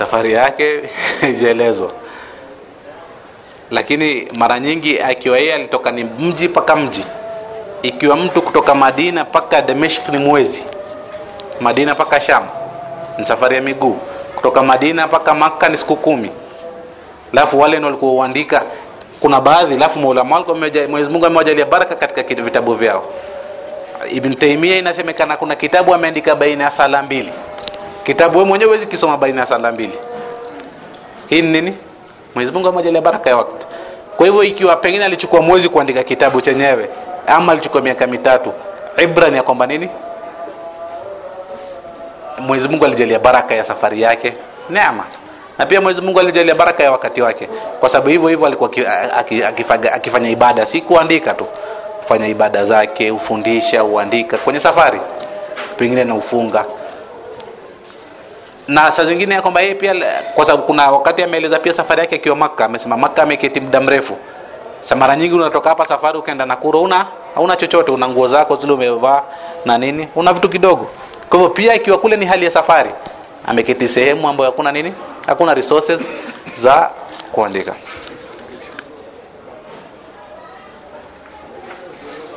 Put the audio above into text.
safari yake ijaelezwa lakini mara nyingi akiwa yeye alitoka ni mji mpaka mji. Ikiwa mtu kutoka madina mpaka dameshk ni mwezi madina mpaka sham ni safari ya miguu. Kutoka madina mpaka makka ni siku kumi. Alafu wale walikuwa uandika kuna baadhi alafu maulama walikuwa mwenyezi mungu amewajalia baraka katika vitabu vyao. Ibn taimia inasemekana kuna kitabu ameandika baina ya sala mbili kitabu wewe mwenyewe huwezi kisoma baina ya sala mbili. Hii ni nini? Mwenyezi mungu amejalia baraka ya wakati. Kwa hivyo ikiwa pengine alichukua mwezi kuandika kitabu chenyewe ama alichukua miaka mitatu ibra ni ya kwamba nini? Mwenyezi mungu alijalia baraka ya safari yake. Neema. Na pia mwenyezi mungu alijalia baraka ya wakati wake. Kwa sababu hivyo hivyo alikuwa aki- aki- akifanya, akifanya ibada si kuandika tu. Kufanya ibada zake ufundisha, uandika kwenye safari. Pengine na ufunga na saa zingine kwamba yeye pia kwa sababu kuna wakati ameeleza pia safari yake akiwa maka amesema maka ameketi muda mrefu. Sa mara nyingi unatoka hapa safari ukaenda nakuro una hauna chochote una nguo zako zile umevaa na nini una vitu kidogo. Kwa hivyo pia ikiwa kule ni hali ya safari. Ameketi sehemu ambayo hakuna nini hakuna resources za kuandika